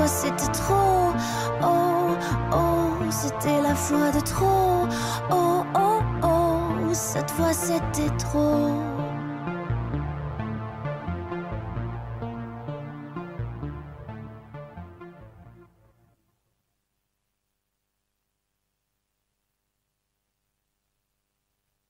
fois c'était trop. Oh, oh, c'était la fois de trop. Oh, oh, oh, cette fois c'était trop.